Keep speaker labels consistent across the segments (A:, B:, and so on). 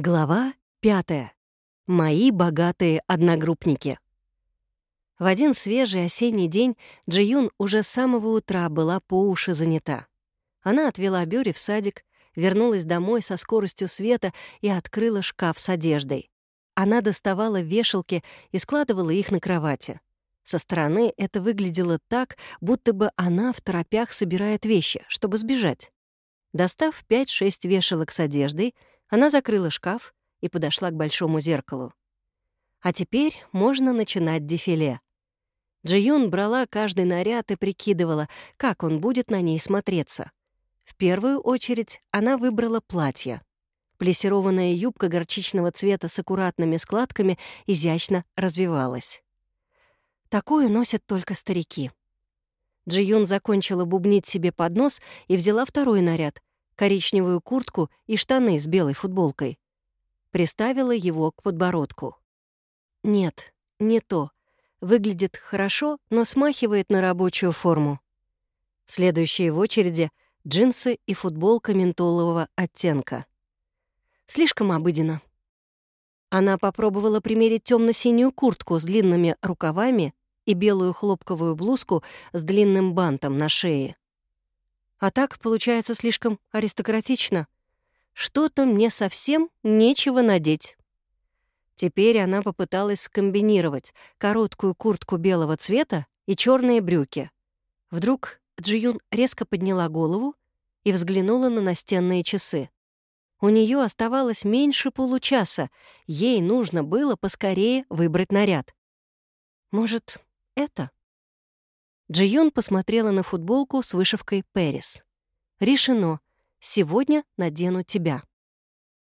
A: Глава пятая. Мои богатые одногруппники. В один свежий осенний день Джиюн уже с самого утра была по уши занята. Она отвела Бёри в садик, вернулась домой со скоростью света и открыла шкаф с одеждой. Она доставала вешалки и складывала их на кровати. Со стороны это выглядело так, будто бы она в торопях собирает вещи, чтобы сбежать. Достав 5-6 вешалок с одеждой, она закрыла шкаф и подошла к большому зеркалу. А теперь можно начинать дефиле. Джиюн брала каждый наряд и прикидывала, как он будет на ней смотреться. В первую очередь она выбрала платье. Плесированная юбка горчичного цвета с аккуратными складками изящно развивалась. Такое носят только старики. Джиюн закончила бубнить себе под нос и взяла второй наряд, коричневую куртку и штаны с белой футболкой. Приставила его к подбородку. Нет, не то. Выглядит хорошо, но смахивает на рабочую форму. Следующие в очереди — джинсы и футболка ментолового оттенка. Слишком обыденно. Она попробовала примерить темно синюю куртку с длинными рукавами и белую хлопковую блузку с длинным бантом на шее. А так получается слишком аристократично. Что-то мне совсем нечего надеть. Теперь она попыталась скомбинировать короткую куртку белого цвета и черные брюки. Вдруг Джиюн резко подняла голову и взглянула на настенные часы. У нее оставалось меньше получаса, ей нужно было поскорее выбрать наряд. Может, это? Джиюн посмотрела на футболку с вышивкой «Пэрис». «Решено. Сегодня надену тебя».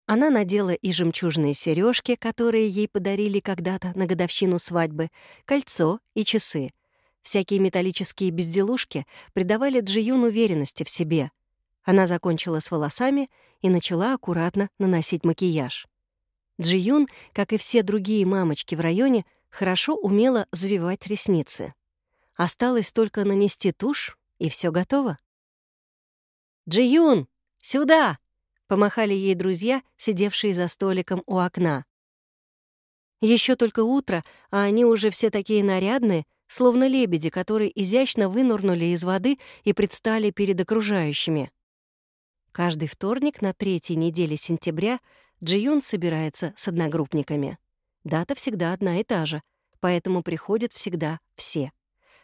A: Она надела и жемчужные сережки, которые ей подарили когда-то на годовщину свадьбы, кольцо и часы. Всякие металлические безделушки придавали Джиюн уверенности в себе. Она закончила с волосами и начала аккуратно наносить макияж. Джиюн, как и все другие мамочки в районе, хорошо умела завивать ресницы. Осталось только нанести тушь, и все готово. «Джиюн, сюда!» — помахали ей друзья, сидевшие за столиком у окна. Еще только утро, а они уже все такие нарядные, словно лебеди, которые изящно вынурнули из воды и предстали перед окружающими. Каждый вторник на третьей неделе сентября Джиюн собирается с одногруппниками. Дата всегда одна и та же, поэтому приходят всегда все.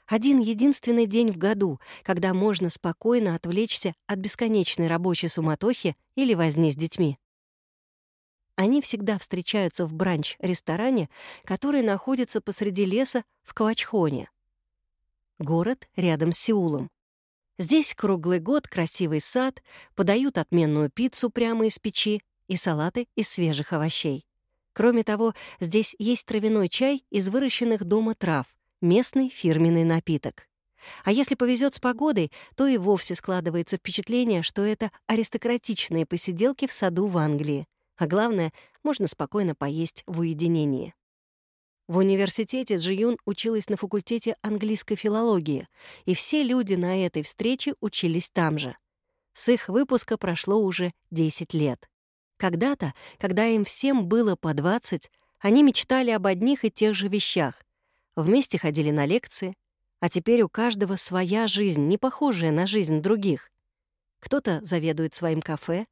A: Один единственный день в году, когда можно спокойно отвлечься от бесконечной рабочей суматохи или возни с детьми. Они всегда встречаются в бранч-ресторане, который находится посреди леса в Квачхоне. Город рядом с Сеулом. Здесь круглый год красивый сад, подают отменную пиццу прямо из печи и салаты из свежих овощей. Кроме того, здесь есть травяной чай из выращенных дома трав, местный фирменный напиток. А если повезет с погодой, то и вовсе складывается впечатление, что это аристократичные посиделки в саду в Англии. А главное, можно спокойно поесть в уединении. В университете Джиюн училась на факультете английской филологии, и все люди на этой встрече учились там же. С их выпуска прошло уже 10 лет. Когда-то, когда им всем было по 20, они мечтали об одних и тех же вещах, вместе ходили на лекции, а теперь у каждого своя жизнь, не похожая на жизнь других. Кто-то заведует своим кафе,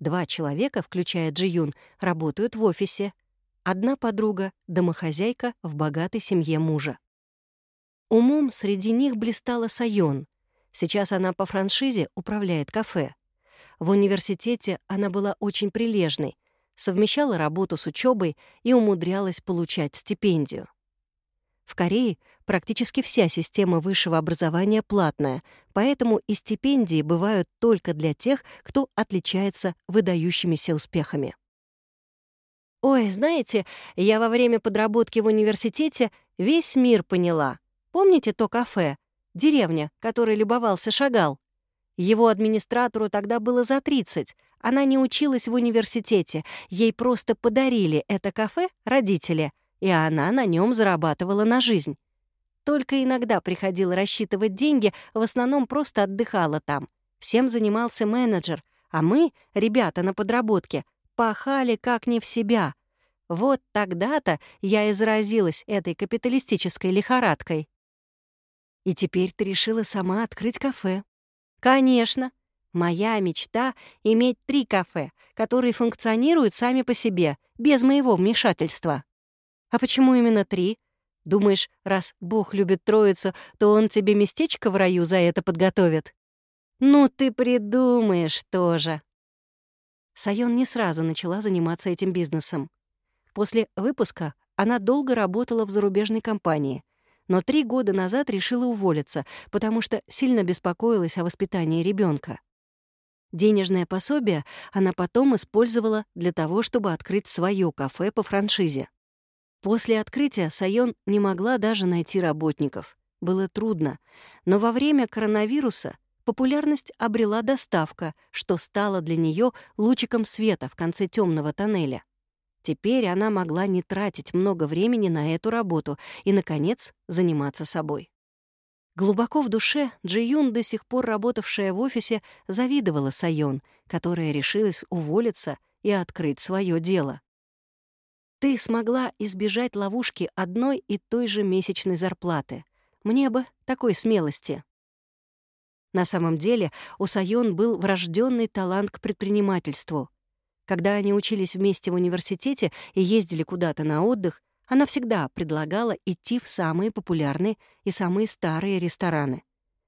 A: два человека, включая Джиюн, работают в офисе, одна подруга — домохозяйка в богатой семье мужа. Умом среди них блистала Сайон. Сейчас она по франшизе управляет кафе. В университете она была очень прилежной, совмещала работу с учебой и умудрялась получать стипендию. В Корее практически вся система высшего образования платная, поэтому и стипендии бывают только для тех, кто отличается выдающимися успехами. «Ой, знаете, я во время подработки в университете весь мир поняла. Помните то кафе? Деревня, которой любовался Шагал? Его администратору тогда было за 30. Она не училась в университете. Ей просто подарили это кафе родители — и она на нем зарабатывала на жизнь. Только иногда приходила рассчитывать деньги, в основном просто отдыхала там. Всем занимался менеджер, а мы, ребята на подработке, пахали как не в себя. Вот тогда-то я изразилась этой капиталистической лихорадкой. И теперь ты решила сама открыть кафе. Конечно. Моя мечта — иметь три кафе, которые функционируют сами по себе, без моего вмешательства. А почему именно три? Думаешь, раз Бог любит троицу, то он тебе местечко в раю за это подготовит? Ну ты придумаешь тоже. Сайон не сразу начала заниматься этим бизнесом. После выпуска она долго работала в зарубежной компании, но три года назад решила уволиться, потому что сильно беспокоилась о воспитании ребенка. Денежное пособие она потом использовала для того, чтобы открыть свое кафе по франшизе. После открытия Сайон не могла даже найти работников. Было трудно. Но во время коронавируса популярность обрела доставка, что стало для нее лучиком света в конце темного тоннеля. Теперь она могла не тратить много времени на эту работу и, наконец, заниматься собой. Глубоко в душе Джиюн, до сих пор работавшая в офисе, завидовала Сайон, которая решилась уволиться и открыть свое дело. Ты смогла избежать ловушки одной и той же месячной зарплаты. Мне бы такой смелости. На самом деле у Сайон был врожденный талант к предпринимательству. Когда они учились вместе в университете и ездили куда-то на отдых, она всегда предлагала идти в самые популярные и самые старые рестораны.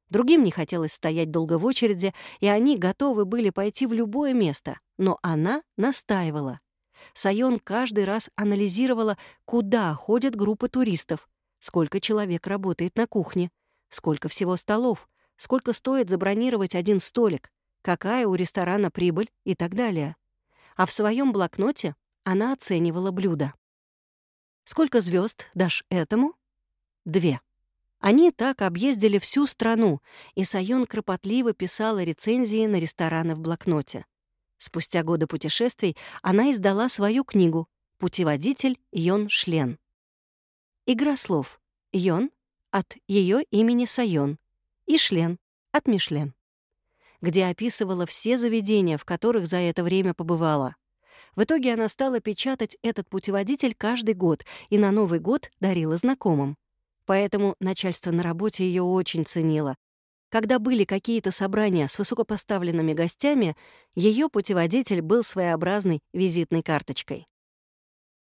A: Другим не хотелось стоять долго в очереди, и они готовы были пойти в любое место, но она настаивала. Сайон каждый раз анализировала, куда ходят группы туристов, сколько человек работает на кухне, сколько всего столов, сколько стоит забронировать один столик, какая у ресторана прибыль и так далее. А в своем блокноте она оценивала блюда. Сколько звезд дашь этому? Две. Они так объездили всю страну, и Сайон кропотливо писала рецензии на рестораны в блокноте. Спустя годы путешествий она издала свою книгу «Путеводитель Йон Шлен». Игра слов. Йон — от ее имени Сайон, и Шлен — от Мишлен, где описывала все заведения, в которых за это время побывала. В итоге она стала печатать этот путеводитель каждый год и на Новый год дарила знакомым. Поэтому начальство на работе ее очень ценило. Когда были какие-то собрания с высокопоставленными гостями, ее путеводитель был своеобразной визитной карточкой.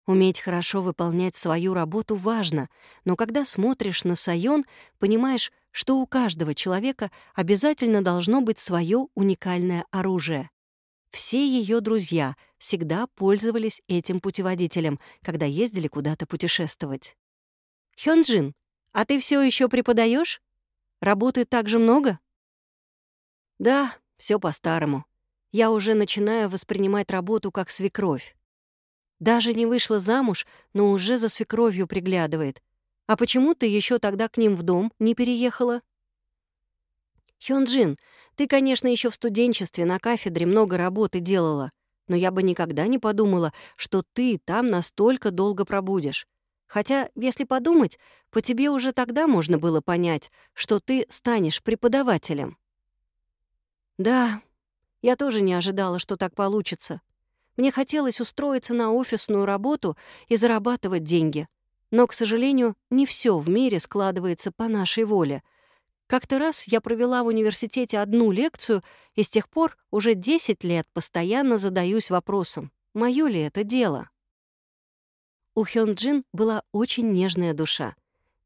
A: Уметь хорошо выполнять свою работу важно, но когда смотришь на Сайон, понимаешь, что у каждого человека обязательно должно быть свое уникальное оружие. Все ее друзья всегда пользовались этим путеводителем, когда ездили куда-то путешествовать. «Хёнджин, а ты все еще преподаешь? Работы так же много?» «Да, все по-старому. Я уже начинаю воспринимать работу как свекровь. Даже не вышла замуж, но уже за свекровью приглядывает. А почему ты еще тогда к ним в дом не переехала?» «Хёнджин, ты, конечно, еще в студенчестве на кафедре много работы делала, но я бы никогда не подумала, что ты там настолько долго пробудешь. Хотя, если подумать, по тебе уже тогда можно было понять, что ты станешь преподавателем». «Да, я тоже не ожидала, что так получится. Мне хотелось устроиться на офисную работу и зарабатывать деньги. Но, к сожалению, не все в мире складывается по нашей воле — как-то раз я провела в университете одну лекцию, и с тех пор уже 10 лет постоянно задаюсь вопросом, моё ли это дело? У Хён Джин была очень нежная душа.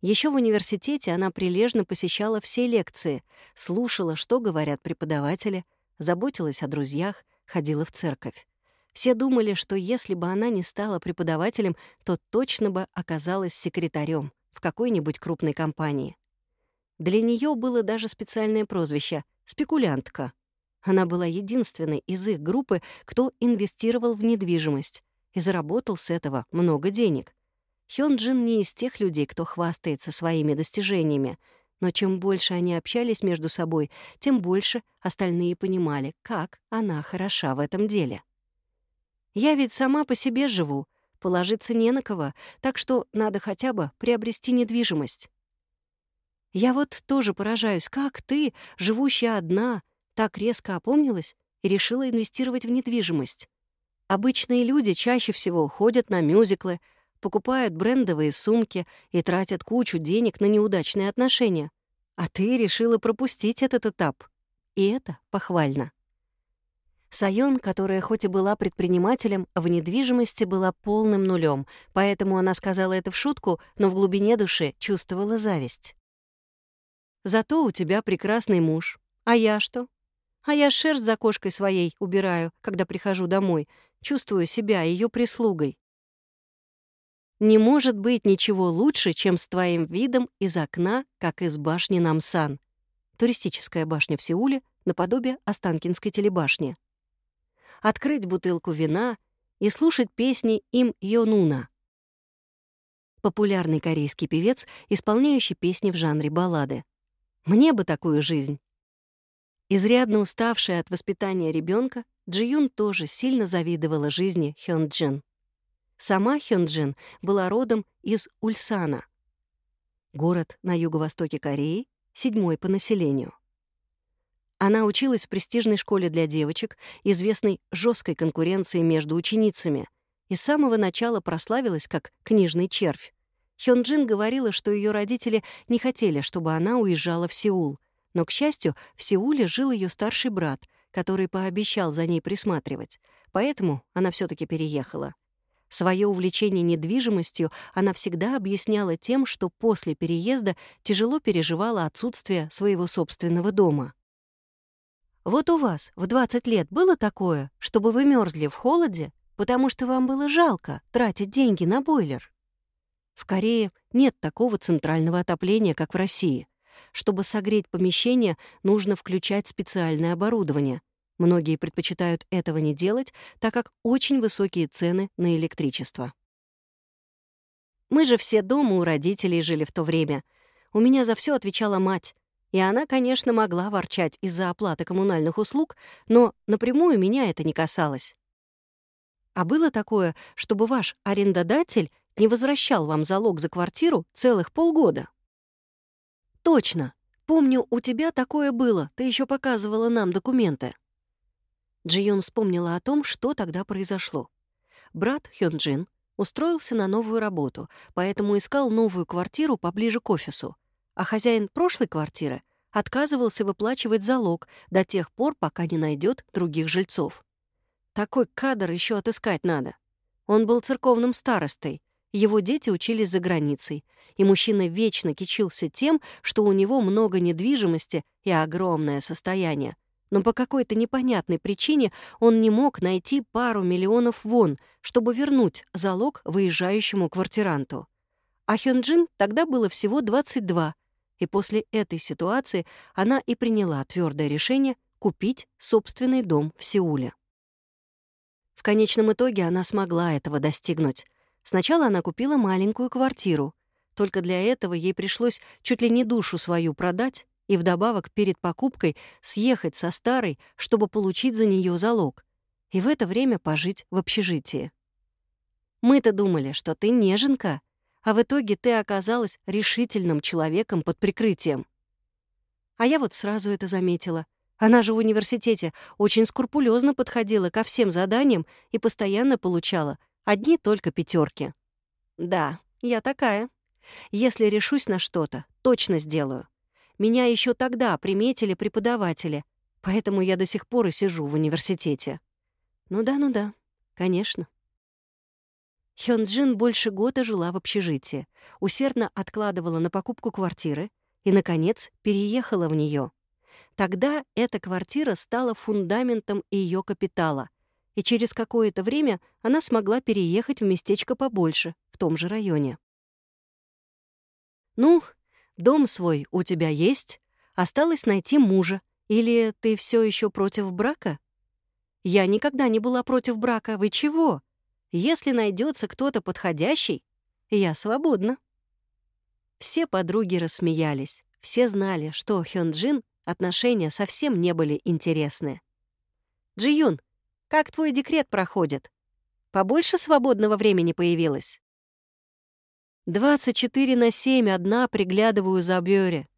A: Еще в университете она прилежно посещала все лекции, слушала, что говорят преподаватели, заботилась о друзьях, ходила в церковь. Все думали, что если бы она не стала преподавателем, то точно бы оказалась секретарем в какой-нибудь крупной компании. Для нее было даже специальное прозвище — «спекулянтка». Она была единственной из их группы, кто инвестировал в недвижимость и заработал с этого много денег. Хён Джин не из тех людей, кто хвастается своими достижениями, но чем больше они общались между собой, тем больше остальные понимали, как она хороша в этом деле. «Я ведь сама по себе живу, положиться не на кого, так что надо хотя бы приобрести недвижимость. Я вот тоже поражаюсь, как ты, живущая одна, так резко опомнилась и решила инвестировать в недвижимость. Обычные люди чаще всего ходят на мюзиклы, покупают брендовые сумки и тратят кучу денег на неудачные отношения. А ты решила пропустить этот этап. И это похвально. Сайон, которая хоть и была предпринимателем, в недвижимости была полным нулем, поэтому она сказала это в шутку, но в глубине души чувствовала зависть. «Зато у тебя прекрасный муж. А я что? А я шерсть за кошкой своей убираю, когда прихожу домой, чувствую себя ее прислугой. Не может быть ничего лучше, чем с твоим видом из окна, как из башни Намсан. Туристическая башня в Сеуле наподобие Останкинской телебашни. Открыть бутылку вина и слушать песни им Йонуна. Популярный корейский певец, исполняющий песни в жанре баллады. Мне бы такую жизнь. Изрядно уставшая от воспитания ребенка, Джиюн тоже сильно завидовала жизни Хёнджин. Сама Хёнджин была родом из Ульсана. Город на юго-востоке Кореи, седьмой по населению. Она училась в престижной школе для девочек, известной жесткой конкуренцией между ученицами, и с самого начала прославилась как книжный червь. Хёнджин говорила, что ее родители не хотели, чтобы она уезжала в Сеул, но, к счастью, в Сеуле жил ее старший брат, который пообещал за ней присматривать, поэтому она все таки переехала. Своё увлечение недвижимостью она всегда объясняла тем, что после переезда тяжело переживала отсутствие своего собственного дома. Вот у вас в 20 лет было такое, чтобы вы мерзли в холоде, потому что вам было жалко тратить деньги на бойлер? В Корее нет такого центрального отопления, как в России. Чтобы согреть помещение, нужно включать специальное оборудование, Многие предпочитают этого не делать, так как очень высокие цены на электричество. Мы же все дома у родителей жили в то время. У меня за все отвечала мать. И она, конечно, могла ворчать из-за оплаты коммунальных услуг, но напрямую меня это не касалось. А было такое, чтобы ваш арендодатель не возвращал вам залог за квартиру целых полгода? Точно. Помню, у тебя такое было, ты еще показывала нам документы. Джион вспомнила о том, что тогда произошло. Брат Хёнджин устроился на новую работу, поэтому искал новую квартиру поближе к офису, а хозяин прошлой квартиры отказывался выплачивать залог до тех пор, пока не найдет других жильцов. Такой кадр еще отыскать надо. Он был церковным старостой, его дети учились за границей, и мужчина вечно кичился тем, что у него много недвижимости и огромное состояние — но по какой-то непонятной причине он не мог найти пару миллионов вон, чтобы вернуть залог выезжающему квартиранту. А Хёнджин тогда было всего 22, и после этой ситуации она и приняла твердое решение купить собственный дом в Сеуле. В конечном итоге она смогла этого достигнуть. Сначала она купила маленькую квартиру. Только для этого ей пришлось чуть ли не душу свою продать и вдобавок перед покупкой съехать со старой, чтобы получить за нее залог, и в это время пожить в общежитии. Мы-то думали, что ты неженка, а в итоге ты оказалась решительным человеком под прикрытием. А я вот сразу это заметила. Она же в университете очень скрупулезно подходила ко всем заданиям и постоянно получала одни только пятерки. Да, я такая. Если решусь на что-то, точно сделаю. Меня еще тогда приметили преподаватели, поэтому я до сих пор и сижу в университете. Ну да, ну да, конечно. Хёнджин больше года жила в общежитии, усердно откладывала на покупку квартиры и, наконец, переехала в нее. Тогда эта квартира стала фундаментом ее капитала, и через какое-то время она смогла переехать в местечко побольше, в том же районе. Ну, Дом свой у тебя есть? Осталось найти мужа. Или ты все еще против брака? Я никогда не была против брака. Вы чего? Если найдется кто-то подходящий, я свободна. Все подруги рассмеялись. Все знали, что Хёнджин отношения совсем не были интересны. «Джиюн, как твой декрет проходит? Побольше свободного времени появилось?» 24 на 7 одна приглядываю за Бёре,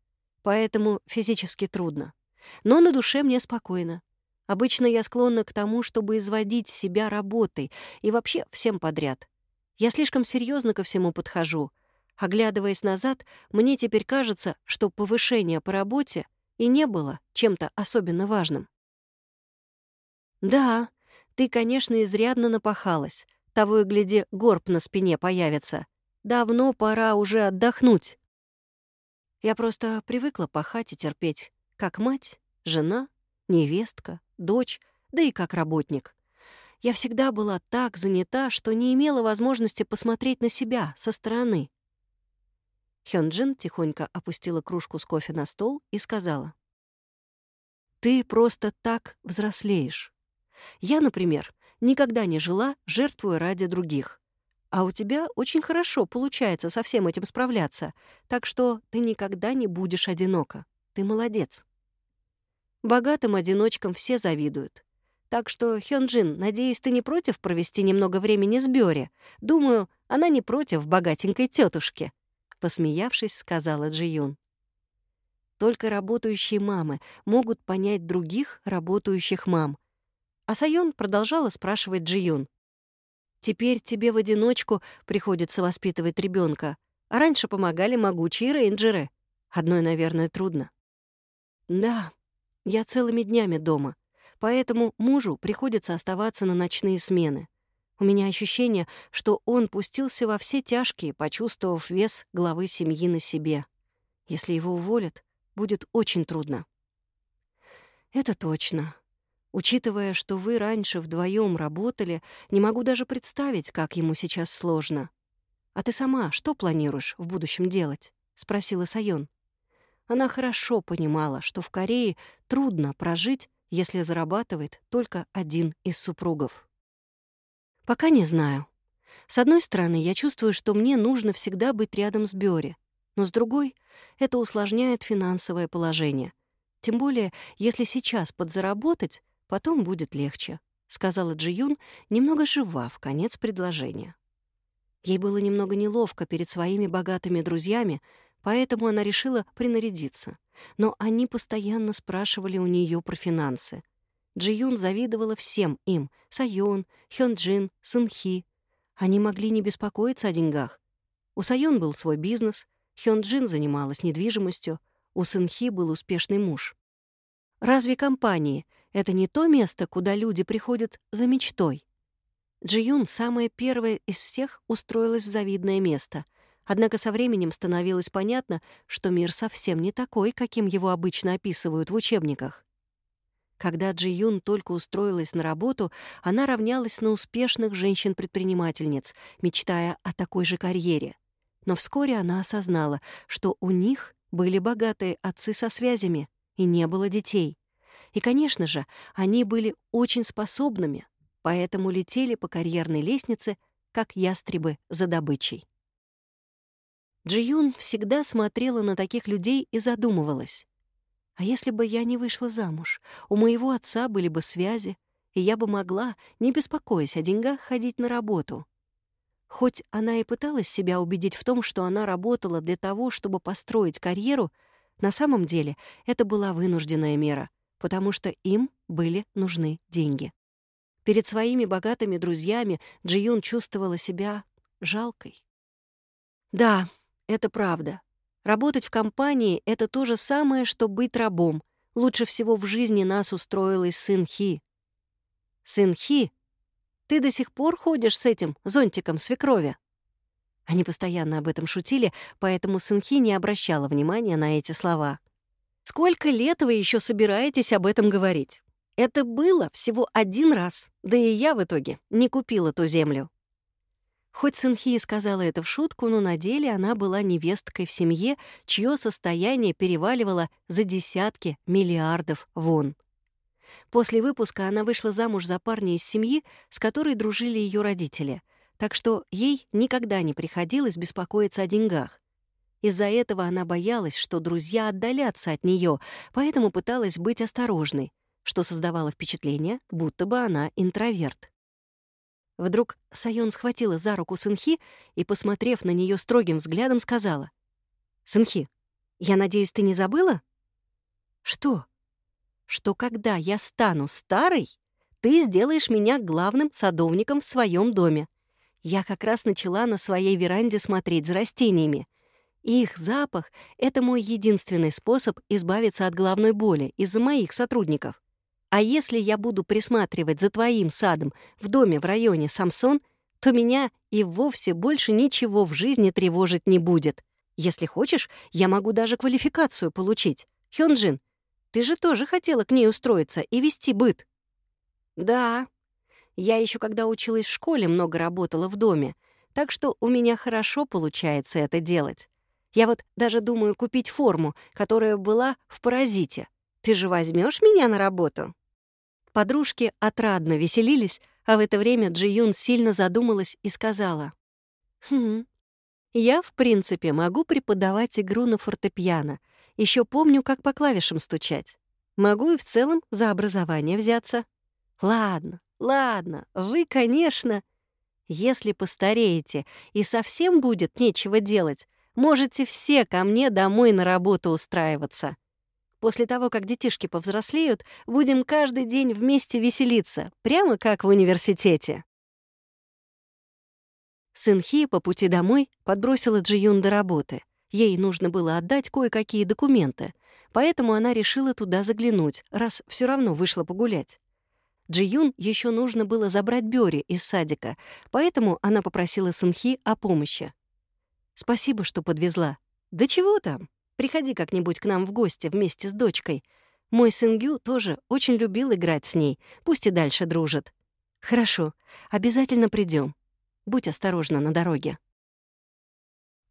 A: поэтому физически трудно. Но на душе мне спокойно. Обычно я склонна к тому, чтобы изводить себя работой и вообще всем подряд. Я слишком серьезно ко всему подхожу. Оглядываясь назад, мне теперь кажется, что повышение по работе и не было чем-то особенно важным. Да, ты, конечно, изрядно напахалась. Того и гляди, горб на спине появится. Давно пора уже отдохнуть. Я просто привыкла пахать и терпеть, как мать, жена, невестка, дочь, да и как работник. Я всегда была так занята, что не имела возможности посмотреть на себя со стороны. Хёнджин тихонько опустила кружку с кофе на стол и сказала. «Ты просто так взрослеешь. Я, например, никогда не жила, жертвуя ради других. А у тебя очень хорошо получается со всем этим справляться, так что ты никогда не будешь одинока. Ты молодец». Богатым одиночкам все завидуют. Так что, Хёнджин, надеюсь, ты не против провести немного времени с Бёре? Думаю, она не против богатенькой тетушки. Посмеявшись, сказала Джиюн. Только работающие мамы могут понять других работающих мам. А Сайон продолжала спрашивать Джиюн. «Теперь тебе в одиночку приходится воспитывать ребенка, а раньше помогали могучие рейнджеры. Одной, наверное, трудно». «Да, я целыми днями дома, поэтому мужу приходится оставаться на ночные смены. У меня ощущение, что он пустился во все тяжкие, почувствовав вес главы семьи на себе. Если его уволят, будет очень трудно. Это точно. Учитывая, что вы раньше вдвоем работали, не могу даже представить, как ему сейчас сложно. А ты сама что планируешь в будущем делать? спросила Сайон. Она хорошо понимала, что в Корее трудно прожить, если зарабатывает только один из супругов. Пока не знаю. С одной стороны, я чувствую, что мне нужно всегда быть рядом с Бёре, но с другой — это усложняет финансовое положение. Тем более, если сейчас подзаработать, потом будет легче, — сказала Джиюн, немного жива в конец предложения. Ей было немного неловко перед своими богатыми друзьями, поэтому она решила принарядиться. Но они постоянно спрашивали у нее про финансы. Джиюн завидовала всем им — Сайон, Хёнджин, Сынхи. Они могли не беспокоиться о деньгах. У Сайон был свой бизнес, Хёнджин занималась недвижимостью, у Сынхи был успешный муж. Разве компании — это не то место, куда люди приходят за мечтой? Джиюн, самая первая из всех, устроилась в завидное место — Однако со временем становилось понятно, что мир совсем не такой, каким его обычно описывают в учебниках. Когда Джи Юн только устроилась на работу, она равнялась на успешных женщин-предпринимательниц, мечтая о такой же карьере. Но вскоре она осознала, что у них были богатые отцы со связями, и не было детей. И, конечно же, они были очень способными, поэтому летели по карьерной лестнице, как ястребы за добычей. Джиюн всегда смотрела на таких людей и задумывалась. А если бы я не вышла замуж, у моего отца были бы связи, и я бы могла, не беспокоясь о деньгах, ходить на работу. Хоть она и пыталась себя убедить в том, что она работала для того, чтобы построить карьеру, на самом деле это была вынужденная мера, потому что им были нужны деньги. Перед своими богатыми друзьями Джиюн чувствовала себя жалкой. Да, это правда. Работать в компании — это то же самое, что быть рабом. Лучше всего в жизни нас устроилась сын Хи. Сын Хи? Ты до сих пор ходишь с этим зонтиком свекрови? Они постоянно об этом шутили, поэтому сын Хи не обращала внимания на эти слова. «Сколько лет вы еще собираетесь об этом говорить? Это было всего один раз, да и я в итоге не купила ту землю. Хоть Сынхи сказала это в шутку, но на деле она была невесткой в семье, чье состояние переваливало за десятки миллиардов вон. После выпуска она вышла замуж за парня из семьи, с которой дружили ее родители, так что ей никогда не приходилось беспокоиться о деньгах. Из-за этого она боялась, что друзья отдалятся от нее, поэтому пыталась быть осторожной, что создавало впечатление, будто бы она интроверт. Вдруг Сайон схватила за руку Сынхи и, посмотрев на нее строгим взглядом, сказала. «Сынхи, я надеюсь, ты не забыла?» «Что?» что когда я стану старой, ты сделаешь меня главным садовником в своем доме. Я как раз начала на своей веранде смотреть за растениями. Их запах — это мой единственный способ избавиться от головной боли из-за моих сотрудников. А если я буду присматривать за твоим садом в доме в районе Самсон, то меня и вовсе больше ничего в жизни тревожить не будет. Если хочешь, я могу даже квалификацию получить. Хёнджин, ты же тоже хотела к ней устроиться и вести быт. Да, я еще когда училась в школе, много работала в доме, так что у меня хорошо получается это делать. Я вот даже думаю купить форму, которая была в «Паразите». Ты же возьмешь меня на работу?» Подружки отрадно веселились, а в это время Джи Юн сильно задумалась и сказала. «Хм, я, в принципе, могу преподавать игру на фортепиано. Еще помню, как по клавишам стучать. Могу и в целом за образование взяться. Ладно, ладно, вы, конечно... Если постареете и совсем будет нечего делать, можете все ко мне домой на работу устраиваться. После того, как детишки повзрослеют, будем каждый день вместе веселиться, прямо как в университете. Сын Хи по пути домой подбросила Джиюн до работы. Ей нужно было отдать кое-какие документы, поэтому она решила туда заглянуть, раз все равно вышла погулять. Джиюн еще нужно было забрать Бёри из садика, поэтому она попросила Сынхи о помощи. «Спасибо, что подвезла. Да чего там? Приходи как-нибудь к нам в гости вместе с дочкой. Мой сын Гю тоже очень любил играть с ней, пусть и дальше дружит. Хорошо, обязательно придем. Будь осторожна на дороге».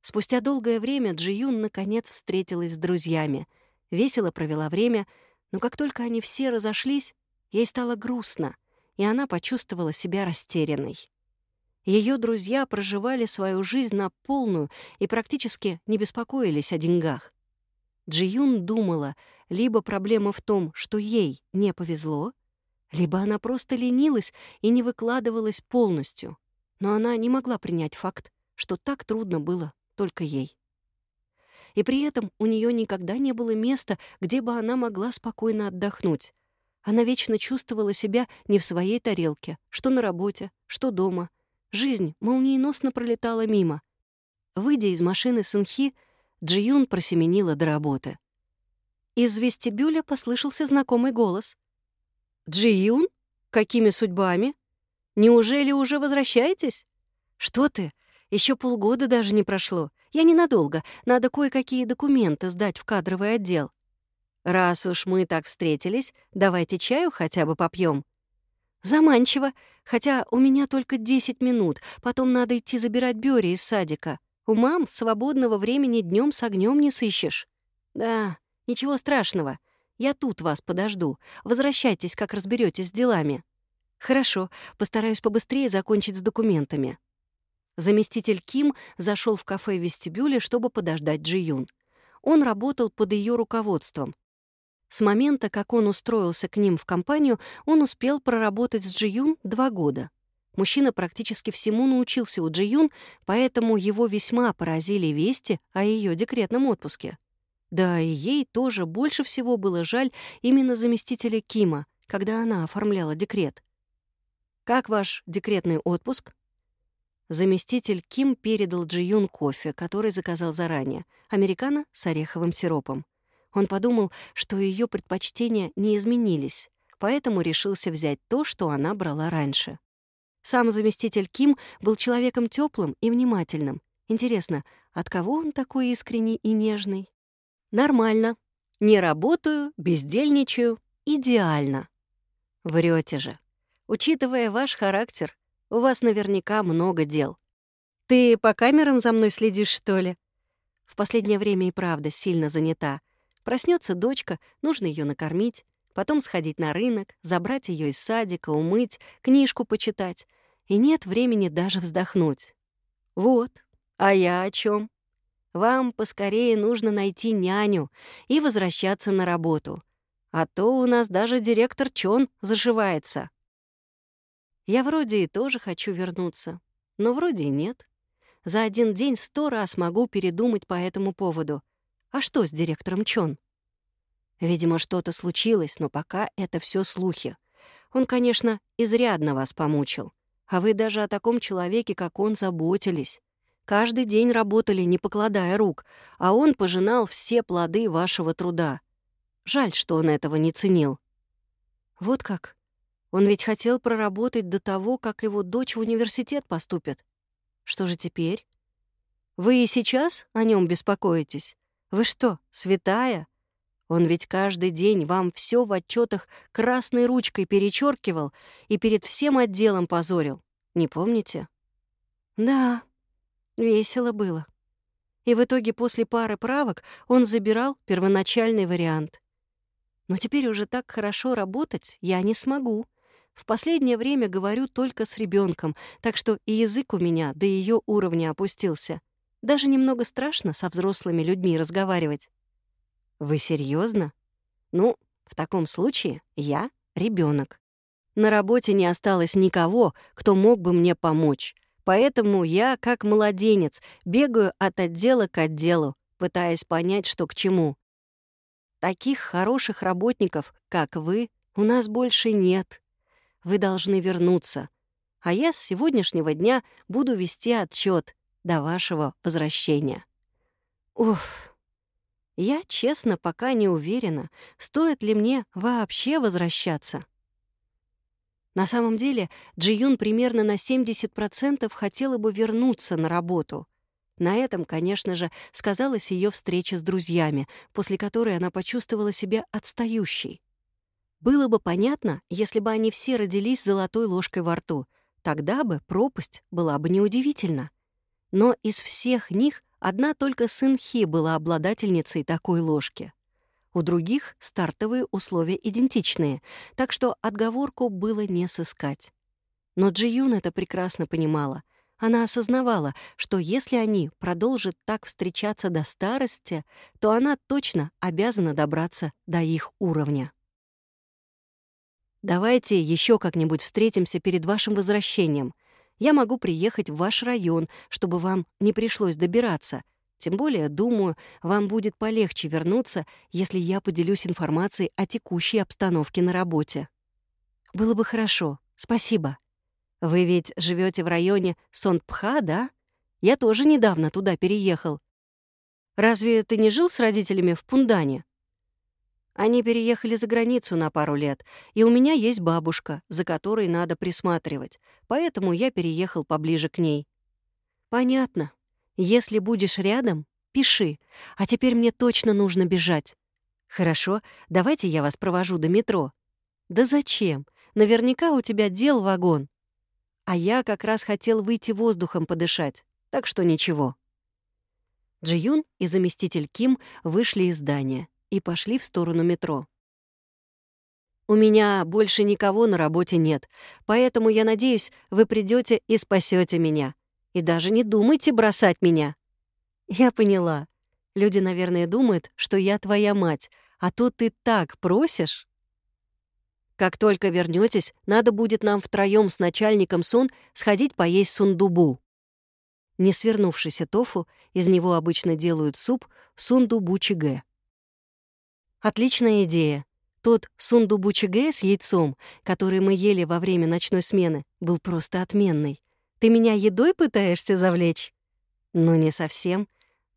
A: Спустя долгое время Джиюн наконец встретилась с друзьями. Весело провела время, но как только они все разошлись, ей стало грустно, и она почувствовала себя растерянной. Ее друзья проживали свою жизнь на полную и практически не беспокоились о деньгах. Джиюн думала, либо проблема в том, что ей не повезло, либо она просто ленилась и не выкладывалась полностью — но она не могла принять факт, что так трудно было только ей. И при этом у нее никогда не было места, где бы она могла спокойно отдохнуть. Она вечно чувствовала себя не в своей тарелке, что на работе, что дома. Жизнь молниеносно пролетала мимо. Выйдя из машины Сынхи, Джиюн просеменила до работы. Из вестибюля послышался знакомый голос. «Джиюн? Какими судьбами?» Неужели уже возвращаетесь? Что ты? Еще полгода даже не прошло. Я ненадолго. Надо кое-какие документы сдать в кадровый отдел. Раз уж мы так встретились, давайте чаю хотя бы попьем. Заманчиво, хотя у меня только 10 минут, потом надо идти забирать Бёри из садика. У мам свободного времени днем с огнем не сыщешь. Да, ничего страшного. Я тут вас подожду. Возвращайтесь, как разберетесь с делами. «Хорошо, постараюсь побыстрее закончить с документами». Заместитель Ким зашел в кафе в вестибюле, чтобы подождать Джи Юн. Он работал под ее руководством. С момента, как он устроился к ним в компанию, он успел проработать с Джи Юн два года. Мужчина практически всему научился у Джи Юн, поэтому его весьма поразили вести о ее декретном отпуске. Да и ей тоже больше всего было жаль именно заместителя Кима, когда она оформляла декрет. «Как ваш декретный отпуск?» Заместитель Ким передал Джиюн кофе, который заказал заранее, американо с ореховым сиропом. Он подумал, что ее предпочтения не изменились, поэтому решился взять то, что она брала раньше. Сам заместитель Ким был человеком теплым и внимательным. Интересно, от кого он такой искренний и нежный? Нормально. Не работаю, бездельничаю. Идеально. Врете же. Учитывая ваш характер, у вас наверняка много дел. Ты по камерам за мной следишь, что ли? В последнее время и правда сильно занята. Проснется дочка, нужно ее накормить, потом сходить на рынок, забрать ее из садика, умыть, книжку почитать. И нет времени даже вздохнуть. Вот, а я о чем? Вам поскорее нужно найти няню и возвращаться на работу. А то у нас даже директор Чон зашивается. Я вроде и тоже хочу вернуться, но вроде и нет. За один день сто раз могу передумать по этому поводу. А что с директором Чон? Видимо, что-то случилось, но пока это все слухи. Он, конечно, изрядно вас помучил. А вы даже о таком человеке, как он, заботились. Каждый день работали, не покладая рук, а он пожинал все плоды вашего труда. Жаль, что он этого не ценил. Вот как. Он ведь хотел проработать до того, как его дочь в университет поступит. Что же теперь? Вы и сейчас о нем беспокоитесь? Вы что, святая? Он ведь каждый день вам все в отчетах красной ручкой перечеркивал и перед всем отделом позорил. Не помните? Да, весело было. И в итоге после пары правок он забирал первоначальный вариант. Но теперь уже так хорошо работать я не смогу. В последнее время говорю только с ребенком, так что и язык у меня до ее уровня опустился. Даже немного страшно со взрослыми людьми разговаривать. Вы серьезно? Ну, в таком случае я ребенок. На работе не осталось никого, кто мог бы мне помочь. Поэтому я, как младенец, бегаю от отдела к отделу, пытаясь понять, что к чему. Таких хороших работников, как вы, у нас больше нет. Вы должны вернуться. А я с сегодняшнего дня буду вести отчет до вашего возвращения. Уф. Я, честно, пока не уверена, стоит ли мне вообще возвращаться. На самом деле, Джиюн примерно на 70% хотела бы вернуться на работу. На этом, конечно же, сказалась ее встреча с друзьями, после которой она почувствовала себя отстающей. Было бы понятно, если бы они все родились золотой ложкой во рту. Тогда бы пропасть была бы неудивительна. Но из всех них Одна только сын Хи была обладательницей такой ложки. У других стартовые условия идентичные, так что отговорку было не сыскать. Но Джиюн это прекрасно понимала. Она осознавала, что если они продолжат так встречаться до старости, то она точно обязана добраться до их уровня. «Давайте еще как-нибудь встретимся перед вашим возвращением», я могу приехать в ваш район, чтобы вам не пришлось добираться. Тем более, думаю, вам будет полегче вернуться, если я поделюсь информацией о текущей обстановке на работе. Было бы хорошо. Спасибо. Вы ведь живете в районе Сонпха, да? Я тоже недавно туда переехал. Разве ты не жил с родителями в Пундане? Они переехали за границу на пару лет, и у меня есть бабушка, за которой надо присматривать, поэтому я переехал поближе к ней. Понятно. Если будешь рядом, пиши. А теперь мне точно нужно бежать. Хорошо, давайте я вас провожу до метро. Да зачем? Наверняка у тебя дел вагон. А я как раз хотел выйти воздухом подышать, так что ничего. Джиюн и заместитель Ким вышли из здания и пошли в сторону метро. «У меня больше никого на работе нет, поэтому я надеюсь, вы придете и спасете меня. И даже не думайте бросать меня». «Я поняла. Люди, наверное, думают, что я твоя мать, а тут ты так просишь». «Как только вернетесь, надо будет нам втроем с начальником Сун сходить поесть сундубу». Не свернувшийся тофу, из него обычно делают суп сундубу-чигэ. Отличная идея. Тот сундубучиге с яйцом, который мы ели во время ночной смены, был просто отменный. Ты меня едой пытаешься завлечь? Ну, не совсем.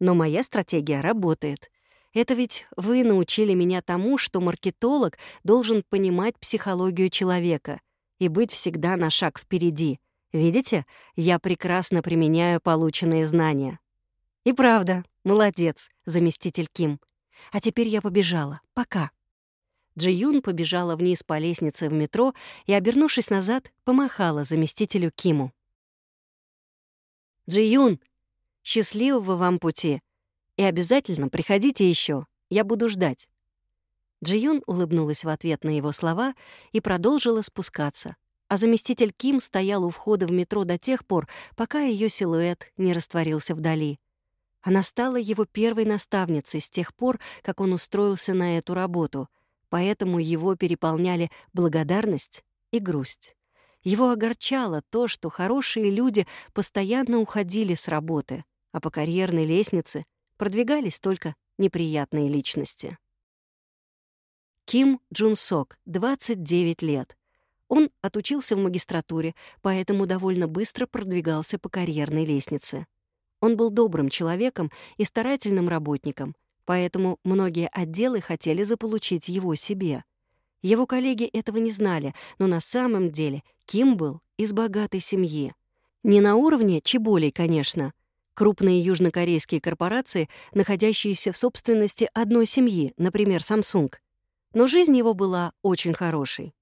A: Но моя стратегия работает. Это ведь вы научили меня тому, что маркетолог должен понимать психологию человека и быть всегда на шаг впереди. Видите, я прекрасно применяю полученные знания. И правда, молодец, заместитель Ким. А теперь я побежала. Пока». Джи Юн побежала вниз по лестнице в метро и, обернувшись назад, помахала заместителю Киму. Джи Юн, счастливого вам пути. И обязательно приходите еще. Я буду ждать». Джи Юн улыбнулась в ответ на его слова и продолжила спускаться, а заместитель Ким стоял у входа в метро до тех пор, пока ее силуэт не растворился вдали. Она стала его первой наставницей с тех пор, как он устроился на эту работу, поэтому его переполняли благодарность и грусть. Его огорчало то, что хорошие люди постоянно уходили с работы, а по карьерной лестнице продвигались только неприятные личности. Ким Джун Сок, 29 лет. Он отучился в магистратуре, поэтому довольно быстро продвигался по карьерной лестнице. Он был добрым человеком и старательным работником, поэтому многие отделы хотели заполучить его себе. Его коллеги этого не знали, но на самом деле Ким был из богатой семьи. Не на уровне Чеболей, конечно. Крупные южнокорейские корпорации, находящиеся в собственности одной семьи, например, Samsung. Но жизнь его была очень хорошей.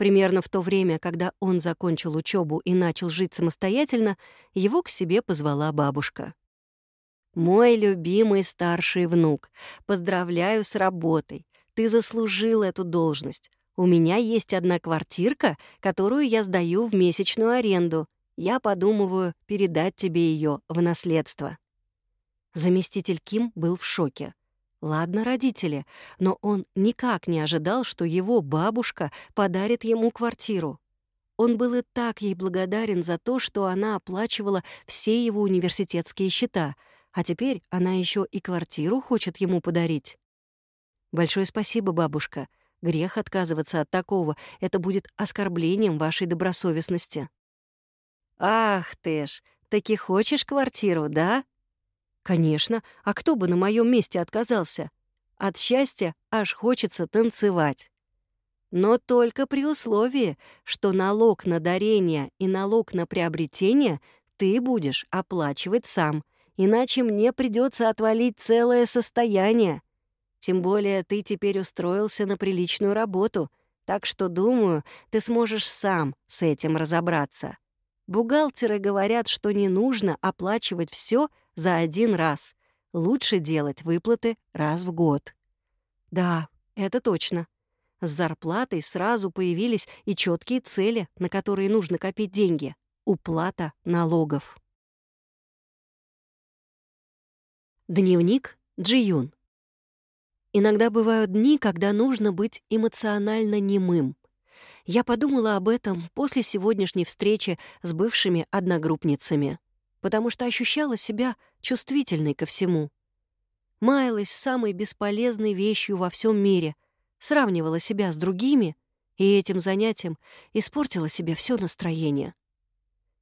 A: Примерно в то время, когда он закончил учебу и начал жить самостоятельно, его к себе позвала бабушка. «Мой любимый старший внук, поздравляю с работой. Ты заслужил эту должность. У меня есть одна квартирка, которую я сдаю в месячную аренду. Я подумываю передать тебе ее в наследство». Заместитель Ким был в шоке. Ладно, родители, но он никак не ожидал, что его бабушка подарит ему квартиру. Он был и так ей благодарен за то, что она оплачивала все его университетские счета, а теперь она еще и квартиру хочет ему подарить. «Большое спасибо, бабушка. Грех отказываться от такого. Это будет оскорблением вашей добросовестности». «Ах ты ж, таки хочешь квартиру, да?» Конечно, а кто бы на моем месте отказался? От счастья аж хочется танцевать. Но только при условии, что налог на дарение и налог на приобретение ты будешь оплачивать сам, иначе мне придется отвалить целое состояние. Тем более ты теперь устроился на приличную работу, так что, думаю, ты сможешь сам с этим разобраться. Бухгалтеры говорят, что не нужно оплачивать все за один раз. Лучше делать выплаты раз в год. Да, это точно. С зарплатой сразу появились и четкие цели, на которые нужно копить деньги. Уплата налогов. Дневник Джиюн. Иногда бывают дни, когда нужно быть эмоционально немым. Я подумала об этом после сегодняшней встречи с бывшими одногруппницами потому что ощущала себя чувствительной ко всему. Маялась самой бесполезной вещью во всем мире, сравнивала себя с другими и этим занятием испортила себе все настроение.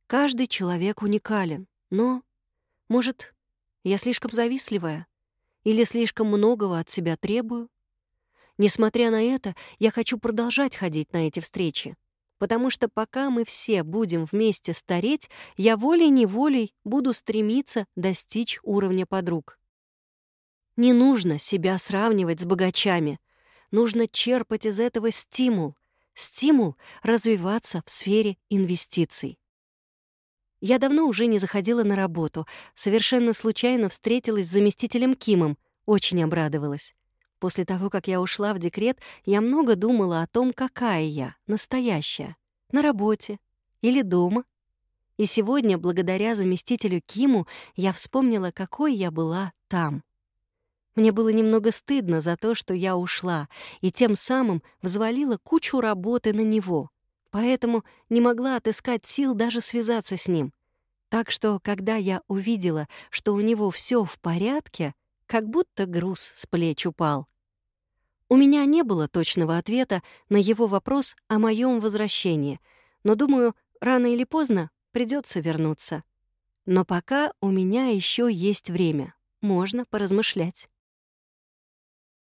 A: Каждый человек уникален, но, может, я слишком завистливая или слишком многого от себя требую? Несмотря на это, я хочу продолжать ходить на эти встречи потому что пока мы все будем вместе стареть, я волей-неволей буду стремиться достичь уровня подруг. Не нужно себя сравнивать с богачами. Нужно черпать из этого стимул. Стимул развиваться в сфере инвестиций. Я давно уже не заходила на работу, совершенно случайно встретилась с заместителем Кимом, очень обрадовалась. После того, как я ушла в декрет, я много думала о том, какая я, настоящая, на работе или дома. И сегодня, благодаря заместителю Киму, я вспомнила, какой я была там. Мне было немного стыдно за то, что я ушла, и тем самым взвалила кучу работы на него, поэтому не могла отыскать сил даже связаться с ним. Так что, когда я увидела, что у него все в порядке, как будто груз с плеч упал. У меня не было точного ответа на его вопрос о моем возвращении, но, думаю, рано или поздно придется вернуться. Но пока у меня еще есть время, можно поразмышлять.